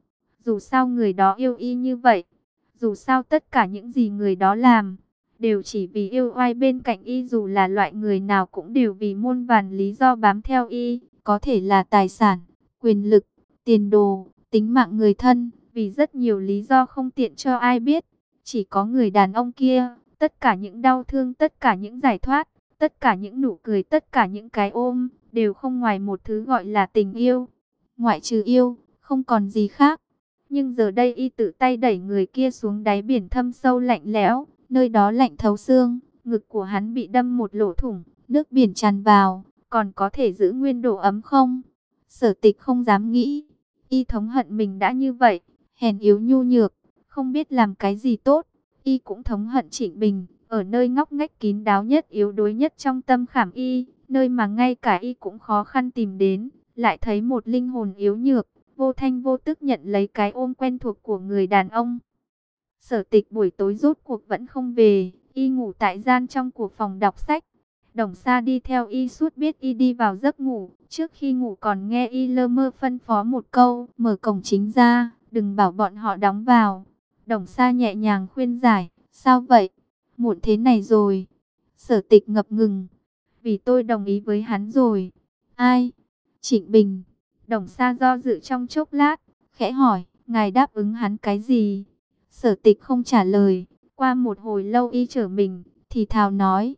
Dù sao người đó yêu y như vậy, dù sao tất cả những gì người đó làm, đều chỉ vì yêu oai bên cạnh y dù là loại người nào cũng đều vì muôn vàn lý do bám theo y, có thể là tài sản, quyền lực, tiền đồ, tính mạng người thân, vì rất nhiều lý do không tiện cho ai biết. Chỉ có người đàn ông kia, tất cả những đau thương, tất cả những giải thoát, tất cả những nụ cười, tất cả những cái ôm, đều không ngoài một thứ gọi là tình yêu. Ngoại trừ yêu, không còn gì khác. Nhưng giờ đây y tự tay đẩy người kia xuống đáy biển thâm sâu lạnh lẽo, nơi đó lạnh thấu xương, ngực của hắn bị đâm một lỗ thủng, nước biển tràn vào, còn có thể giữ nguyên độ ấm không? Sở tịch không dám nghĩ, y thống hận mình đã như vậy, hèn yếu nhu nhược, không biết làm cái gì tốt, y cũng thống hận Trịnh Bình, ở nơi ngóc ngách kín đáo nhất yếu đuối nhất trong tâm khảm y, nơi mà ngay cả y cũng khó khăn tìm đến, lại thấy một linh hồn yếu nhược, vô thanh vô tức nhận lấy cái ôm quen thuộc của người đàn ông. Sở tịch buổi tối rốt cuộc vẫn không về, y ngủ tại gian trong của phòng đọc sách. Đồng Sa đi theo y suốt biết y đi vào giấc ngủ, trước khi ngủ còn nghe y lơ mơ phân phó một câu, mở cổng chính ra, đừng bảo bọn họ đóng vào. Đồng Sa nhẹ nhàng khuyên giải, sao vậy? Muộn thế này rồi. Sở tịch ngập ngừng, vì tôi đồng ý với hắn rồi. Ai? Trịnh Bình. Đồng Sa do dự trong chốc lát, khẽ hỏi, ngài đáp ứng hắn cái gì? Sở tịch không trả lời, qua một hồi lâu y trở mình, thì thào nói,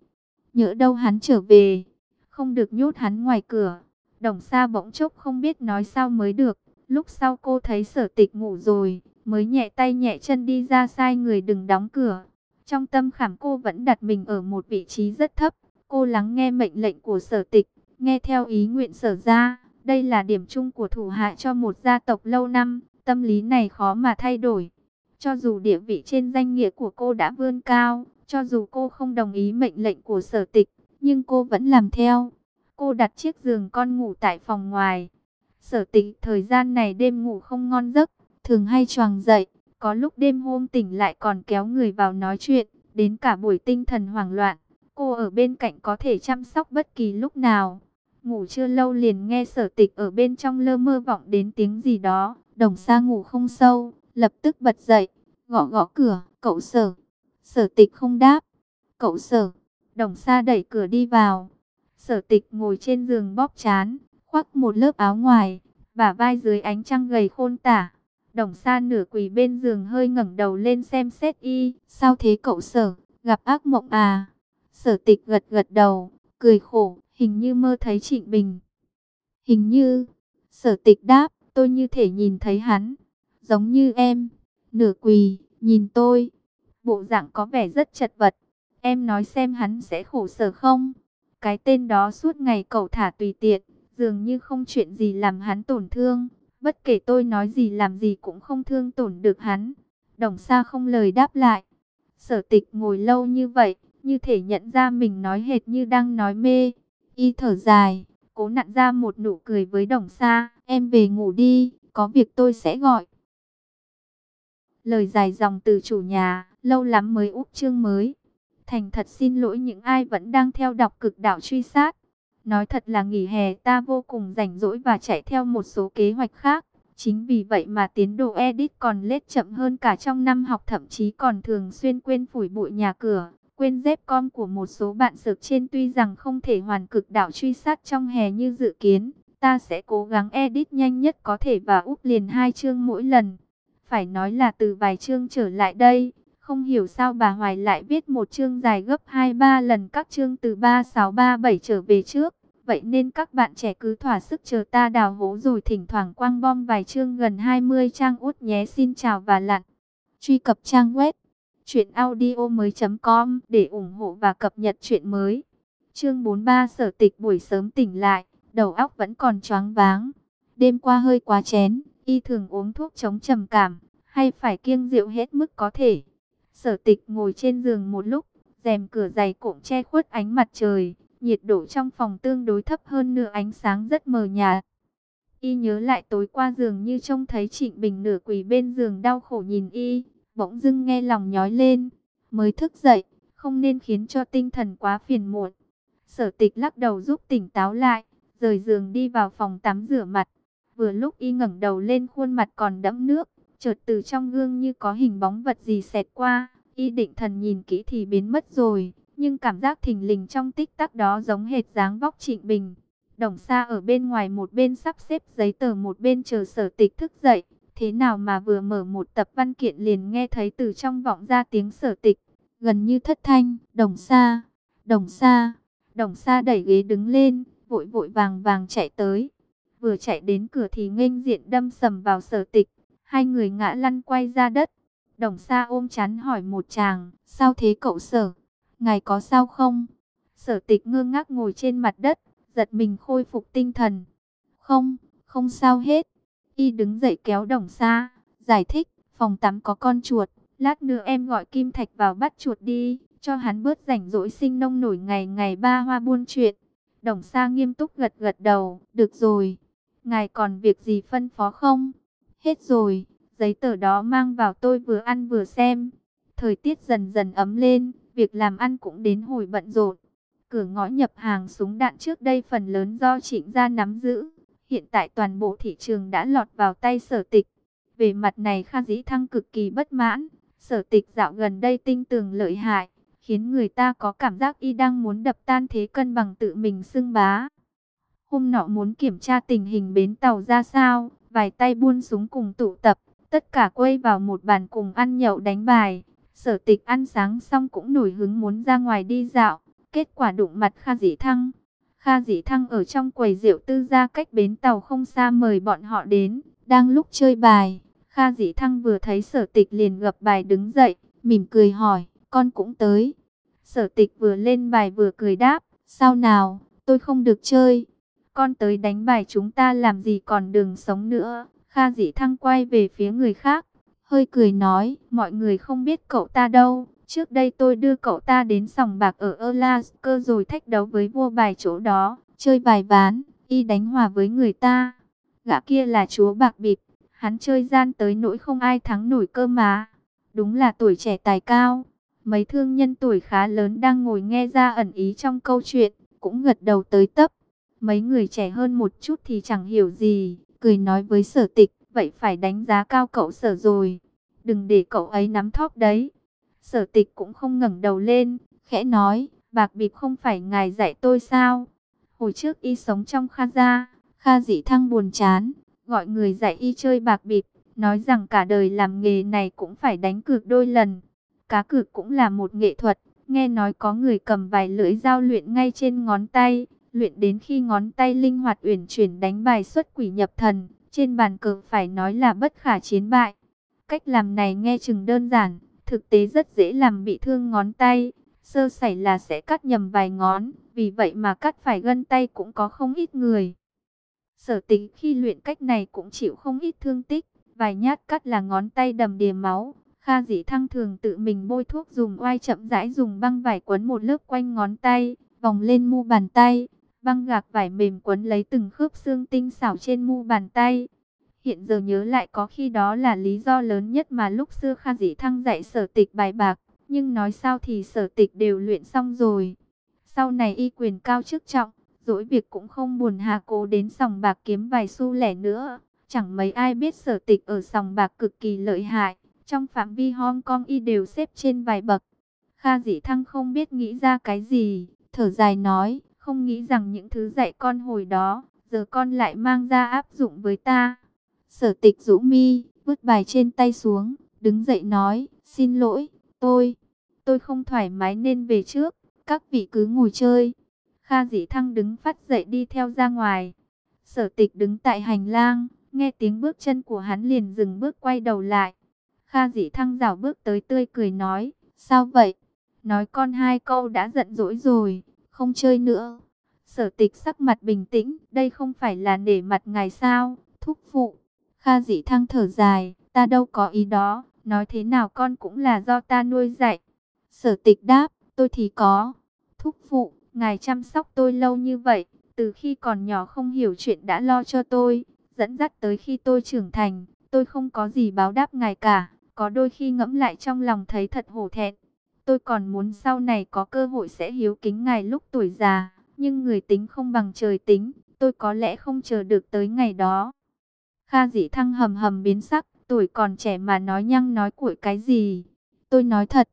nhỡ đâu hắn trở về, không được nhốt hắn ngoài cửa. Đồng Sa bỗng chốc không biết nói sao mới được, lúc sau cô thấy sở tịch ngủ rồi, mới nhẹ tay nhẹ chân đi ra sai người đừng đóng cửa. Trong tâm khảm cô vẫn đặt mình ở một vị trí rất thấp, cô lắng nghe mệnh lệnh của sở tịch, nghe theo ý nguyện sở ra. Đây là điểm chung của thủ hạ cho một gia tộc lâu năm, tâm lý này khó mà thay đổi. Cho dù địa vị trên danh nghĩa của cô đã vươn cao, cho dù cô không đồng ý mệnh lệnh của sở tịch, nhưng cô vẫn làm theo. Cô đặt chiếc giường con ngủ tại phòng ngoài. Sở tịch thời gian này đêm ngủ không ngon giấc, thường hay choàng dậy, có lúc đêm hôm tỉnh lại còn kéo người vào nói chuyện, đến cả buổi tinh thần hoảng loạn. Cô ở bên cạnh có thể chăm sóc bất kỳ lúc nào. Ngủ chưa lâu liền nghe sở tịch ở bên trong lơ mơ vọng đến tiếng gì đó. Đồng xa ngủ không sâu, lập tức bật dậy, gõ gõ cửa, cậu sở. Sở tịch không đáp. Cậu sở, đồng xa đẩy cửa đi vào. Sở tịch ngồi trên giường bóp chán, khoác một lớp áo ngoài, bả vai dưới ánh trăng gầy khôn tả. Đồng Sa nửa quỳ bên giường hơi ngẩng đầu lên xem xét y. Sao thế cậu sở, gặp ác mộng à? Sở tịch gật gật đầu, cười khổ, hình như mơ thấy Trịnh Bình. Hình như, sở tịch đáp, tôi như thể nhìn thấy hắn, giống như em, nửa quỳ, nhìn tôi. Bộ dạng có vẻ rất chật vật, em nói xem hắn sẽ khổ sở không? Cái tên đó suốt ngày cậu thả tùy tiện, dường như không chuyện gì làm hắn tổn thương. Bất kể tôi nói gì làm gì cũng không thương tổn được hắn. Đồng Sa không lời đáp lại. Sở tịch ngồi lâu như vậy, như thể nhận ra mình nói hệt như đang nói mê. Y thở dài, cố nặn ra một nụ cười với đồng Sa. Em về ngủ đi, có việc tôi sẽ gọi. Lời dài dòng từ chủ nhà, lâu lắm mới úp chương mới. Thành thật xin lỗi những ai vẫn đang theo đọc cực đạo truy sát. Nói thật là nghỉ hè ta vô cùng rảnh rỗi và chạy theo một số kế hoạch khác. Chính vì vậy mà tiến độ edit còn lết chậm hơn cả trong năm học thậm chí còn thường xuyên quên phủi bụi nhà cửa, quên dép com của một số bạn sực trên tuy rằng không thể hoàn cực đảo truy sát trong hè như dự kiến. Ta sẽ cố gắng edit nhanh nhất có thể và úp liền hai chương mỗi lần. Phải nói là từ vài chương trở lại đây, không hiểu sao bà Hoài lại viết một chương dài gấp 2-3 lần các chương từ 3637 trở về trước. Vậy nên các bạn trẻ cứ thỏa sức chờ ta đào hố rồi thỉnh thoảng quăng bom vài chương gần 20 trang út nhé. Xin chào và lặn. Truy cập trang web truyệnaudiomoi.com để ủng hộ và cập nhật truyện mới. Chương 43 Sở Tịch buổi sớm tỉnh lại, đầu óc vẫn còn choáng váng. Đêm qua hơi quá chén, y thường uống thuốc chống trầm cảm, hay phải kiêng rượu hết mức có thể. Sở Tịch ngồi trên giường một lúc, rèm cửa dày cộm che khuất ánh mặt trời, nhiệt độ trong phòng tương đối thấp hơn nửa ánh sáng rất mờ nhạt. Y nhớ lại tối qua giường như trông thấy Trịnh Bình nửa quỳ bên giường đau khổ nhìn y, bỗng dưng nghe lòng nhói lên, mới thức dậy, không nên khiến cho tinh thần quá phiền muộn. Sở tịch lắc đầu giúp tỉnh táo lại, rời giường đi vào phòng tắm rửa mặt. Vừa lúc y ngẩng đầu lên khuôn mặt còn đẫm nước, chợt từ trong gương như có hình bóng vật gì xẹt qua, y định thần nhìn kỹ thì biến mất rồi, nhưng cảm giác thình lình trong tích tắc đó giống hệt dáng vóc Trịnh Bình. Đồng xa ở bên ngoài một bên sắp xếp giấy tờ một bên chờ sở tịch thức dậy, thế nào mà vừa mở một tập văn kiện liền nghe thấy từ trong vọng ra tiếng sở tịch, gần như thất thanh, đồng xa, đồng xa, đồng xa đẩy ghế đứng lên, vội vội vàng vàng chạy tới. Vừa chạy đến cửa thì nghênh diện đâm sầm vào sở tịch, hai người ngã lăn quay ra đất. Đồng sa ôm chán hỏi một chàng, sao thế cậu sở? Ngài có sao không? Sở tịch ngơ ngác ngồi trên mặt đất, giật mình khôi phục tinh thần. Không, không sao hết. Y đứng dậy kéo đồng sa, giải thích, phòng tắm có con chuột. Lát nữa em gọi Kim Thạch vào bắt chuột đi, cho hắn bớt rảnh rỗi sinh nông nổi ngày ngày ba hoa buôn chuyện. Đồng sa nghiêm túc gật gật đầu, được rồi. Ngài còn việc gì phân phó không? Hết rồi, giấy tờ đó mang vào tôi vừa ăn vừa xem. Thời tiết dần dần ấm lên, việc làm ăn cũng đến hồi bận rộn. Cửa ngõ nhập hàng súng đạn trước đây phần lớn do trịnh gia nắm giữ. Hiện tại toàn bộ thị trường đã lọt vào tay sở tịch. Về mặt này Kha Dĩ Thăng cực kỳ bất mãn. Sở tịch dạo gần đây tinh tường lợi hại, khiến người ta có cảm giác y đang muốn đập tan thế cân bằng tự mình xưng bá. Hôm nọ muốn kiểm tra tình hình bến tàu ra sao, vài tay buôn súng cùng tụ tập, tất cả quay vào một bàn cùng ăn nhậu đánh bài. Sở tịch ăn sáng xong cũng nổi hứng muốn ra ngoài đi dạo, kết quả đụng mặt Kha Dĩ Thăng. Kha Dĩ Thăng ở trong quầy rượu tư gia cách bến tàu không xa mời bọn họ đến, đang lúc chơi bài. Kha Dĩ Thăng vừa thấy sở tịch liền gập bài đứng dậy, mỉm cười hỏi, con cũng tới. Sở tịch vừa lên bài vừa cười đáp, sao nào, tôi không được chơi. Con tới đánh bài chúng ta làm gì còn đường sống nữa. Kha Dĩ Thăng quay về phía người khác, hơi cười nói, mọi người không biết cậu ta đâu. Trước đây tôi đưa cậu ta đến sòng bạc ở Alaska rồi thách đấu với vua bài chỗ đó, chơi bài ván, y đánh hòa với người ta. Gã kia là chúa bạc bịp, hắn chơi gian tới nỗi không ai thắng nổi cơ mà. Đúng là tuổi trẻ tài cao. Mấy thương nhân tuổi khá lớn đang ngồi nghe ra ẩn ý trong câu chuyện, cũng gật đầu tới tấp. Mấy người trẻ hơn một chút thì chẳng hiểu gì, cười nói với sở tịch, vậy phải đánh giá cao cậu sở rồi. Đừng để cậu ấy nắm thóp đấy. Sở tịch cũng không ngẩng đầu lên, khẽ nói, bạc bịp không phải ngài dạy tôi sao? Hồi trước y sống trong Kha gia, Kha dĩ thăng buồn chán, gọi người dạy y chơi bạc bịp, nói rằng cả đời làm nghề này cũng phải đánh cược đôi lần. Cá cược cũng là một nghệ thuật, nghe nói có người cầm vài lưỡi dao luyện ngay trên ngón tay, luyện đến khi ngón tay linh hoạt uyển chuyển đánh bài xuất quỷ nhập thần, trên bàn cờ phải nói là bất khả chiến bại. Cách làm này nghe chừng đơn giản, thực tế rất dễ làm bị thương ngón tay, sơ sẩy là sẽ cắt nhầm vài ngón, vì vậy mà cắt phải gân tay cũng có không ít người. Sở tính khi luyện cách này cũng chịu không ít thương tích, vài nhát cắt là ngón tay đầm đìa máu. Kha dĩ thăng thường tự mình bôi thuốc dùng oai chậm rãi dùng băng vải quấn một lớp quanh ngón tay, vòng lên mu bàn tay, băng gạc vải mềm quấn lấy từng khớp xương tinh xảo trên mu bàn tay. Hiện giờ nhớ lại có khi đó là lý do lớn nhất mà lúc xưa Kha Dĩ Thăng dạy sở tịch bài bạc, nhưng nói sao thì sở tịch đều luyện xong rồi. Sau này y quyền cao chức trọng, dỗi việc cũng không buồn hà cố đến sòng bạc kiếm vài xu lẻ nữa. Chẳng mấy ai biết sở tịch ở sòng bạc cực kỳ lợi hại, trong phạm vi Hong Kong y đều xếp trên vài bậc. Kha dĩ thăng không biết nghĩ ra cái gì, thở dài nói, không nghĩ rằng những thứ dạy con hồi đó, giờ con lại mang ra áp dụng với ta. Sở tịch rũ mi, vứt bài trên tay xuống, đứng dậy nói, xin lỗi, tôi, tôi không thoải mái nên về trước, các vị cứ ngồi chơi. Kha dĩ thăng đứng phát dậy đi theo ra ngoài. Sở tịch đứng tại hành lang, nghe tiếng bước chân của hắn liền dừng bước quay đầu lại. Kha dĩ thăng rảo bước tới tươi cười nói, sao vậy? Nói con hai câu đã giận dỗi rồi, không chơi nữa. Sở tịch sắc mặt bình tĩnh, đây không phải là nể mặt ngài sao, thúc phụ. Kha dĩ thăng thở dài, ta đâu có ý đó, nói thế nào con cũng là do ta nuôi dạy. Sở tịch đáp, tôi thì có. Thúc phụ, ngài chăm sóc tôi lâu như vậy, từ khi còn nhỏ không hiểu chuyện đã lo cho tôi, dẫn dắt tới khi tôi trưởng thành, tôi không có gì báo đáp ngài cả, có đôi khi ngẫm lại trong lòng thấy thật hổ thẹn. Tôi còn muốn sau này có cơ hội sẽ hiếu kính ngài lúc tuổi già, nhưng người tính không bằng trời tính, tôi có lẽ không chờ được tới ngày đó. Kha dĩ thăng hầm hầm biến sắc, tuổi còn trẻ mà nói nhăng nói cuội cái gì. Tôi nói thật,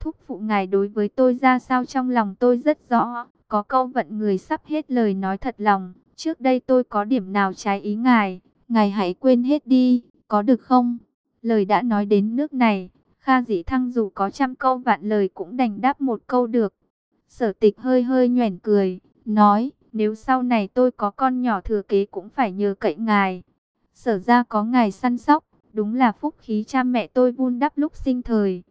thúc phụ ngài đối với tôi ra sao trong lòng tôi rất rõ, có câu vận người sắp hết lời nói thật lòng. Trước đây tôi có điểm nào trái ý ngài, ngài hãy quên hết đi, có được không? Lời đã nói đến nước này, Kha dĩ thăng dù có trăm câu vạn lời cũng đành đáp một câu được. Sở tịch hơi hơi nhoẻn cười, nói, nếu sau này tôi có con nhỏ thừa kế cũng phải nhờ cậy ngài. Sở ra có ngài săn sóc, đúng là phúc khí cha mẹ tôi vun đắp lúc sinh thời.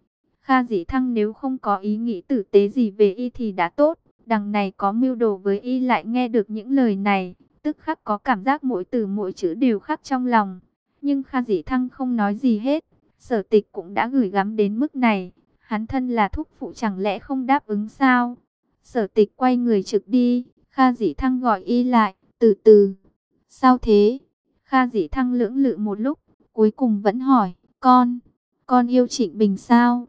Kha dĩ thăng nếu không có ý nghĩ tử tế gì về y thì đã tốt. Đằng này có mưu đồ với y lại nghe được những lời này, tức khắc có cảm giác mỗi từ mỗi chữ đều khắc trong lòng. Nhưng Kha dĩ thăng không nói gì hết, sở tịch cũng đã gửi gắm đến mức này. Hắn thân là thúc phụ chẳng lẽ không đáp ứng sao? Sở tịch quay người trực đi, Kha dĩ thăng gọi y lại, từ từ. Sao thế? Kha dĩ thăng lưỡng lự một lúc, cuối cùng vẫn hỏi, con, con yêu Trịnh Bình sao?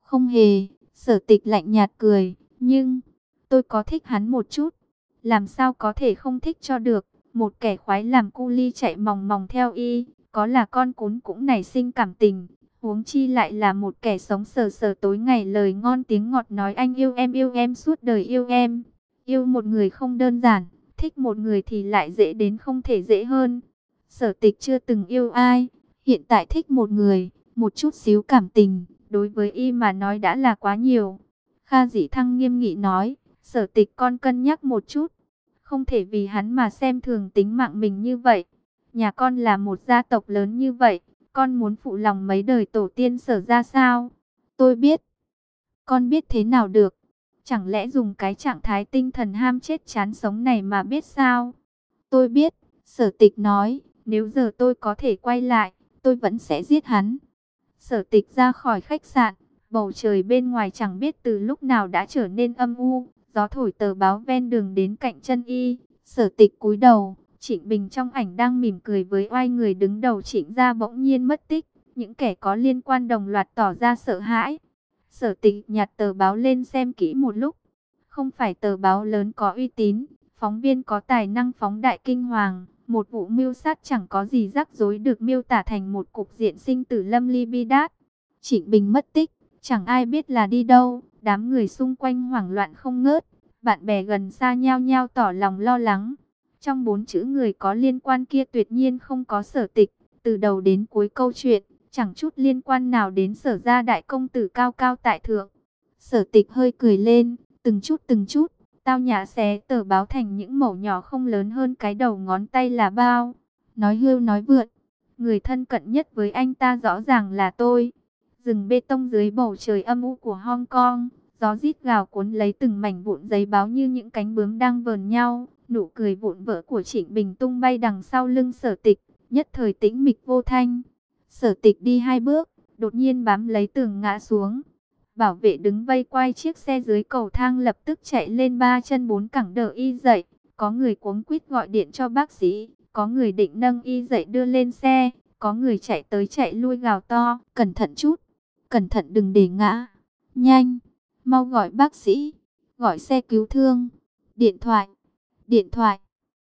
Không hề, sở tịch lạnh nhạt cười, nhưng tôi có thích hắn một chút. Làm sao có thể không thích cho được, một kẻ khoái làm cu ly chạy mòng mòng theo y, có là con cún cũng nảy sinh cảm tình. Huống chi lại là một kẻ sống sờ sờ tối ngày lời ngon tiếng ngọt nói anh yêu em yêu em suốt đời yêu em. Yêu một người không đơn giản, thích một người thì lại dễ đến không thể dễ hơn. Sở tịch chưa từng yêu ai, hiện tại thích một người, một chút xíu cảm tình, đối với y mà nói đã là quá nhiều. Kha dĩ thăng nghiêm nghị nói, sở tịch con cân nhắc một chút, không thể vì hắn mà xem thường tính mạng mình như vậy. Nhà con là một gia tộc lớn như vậy, con muốn phụ lòng mấy đời tổ tiên sở ra sao? Tôi biết, con biết thế nào được, chẳng lẽ dùng cái trạng thái tinh thần ham chết chán sống này mà biết sao? Tôi biết, sở tịch nói, nếu giờ tôi có thể quay lại, tôi vẫn sẽ giết hắn. Sở tịch ra khỏi khách sạn, bầu trời bên ngoài chẳng biết từ lúc nào đã trở nên âm u, gió thổi tờ báo ven đường đến cạnh chân y. Sở tịch cúi đầu, Trịnh Bình trong ảnh đang mỉm cười với oai người đứng đầu trịnh ra bỗng nhiên mất tích. Những kẻ có liên quan đồng loạt tỏ ra sợ hãi. Sở tịch nhặt tờ báo lên xem kỹ một lúc. Không phải tờ báo lớn có uy tín, phóng viên có tài năng phóng đại kinh hoàng. Một vụ mưu sát chẳng có gì rắc rối được miêu tả thành một cục diện sinh tử lâm ly bi đát. Trịnh Bình mất tích, chẳng ai biết là đi đâu, đám người xung quanh hoảng loạn không ngớt, bạn bè gần xa nhau nhau tỏ lòng lo lắng. Trong bốn chữ người có liên quan kia tuyệt nhiên không có sở tịch, từ đầu đến cuối câu chuyện, chẳng chút liên quan nào đến sở gia đại công tử cao cao tại thượng. Sở tịch hơi cười lên, từng chút từng chút, Tao nhà xé tờ báo thành những mẩu nhỏ không lớn hơn cái đầu ngón tay là bao. Nói hưu nói vượt Người thân cận nhất với anh ta rõ ràng là tôi. Rừng bê tông dưới bầu trời âm u của Hong Kong. Gió rít gào cuốn lấy từng mảnh vụn giấy báo như những cánh bướm đang vờn nhau. Nụ cười vụn vỡ của Trịnh Bình tung bay đằng sau lưng sở tịch. Nhất thời tĩnh mịch vô thanh. Sở tịch đi hai bước. Đột nhiên bám lấy tường ngã xuống Bảo vệ đứng vây quay chiếc xe dưới cầu thang lập tức chạy lên ba chân bốn cẳng đỡ y dậy. Có người cuống quýt gọi điện cho bác sĩ, có người định nâng y dậy đưa lên xe, có người chạy tới chạy lui gào to, cẩn thận chút, cẩn thận đừng để ngã. Nhanh, mau gọi bác sĩ, gọi xe cứu thương, điện thoại, Điện thoại.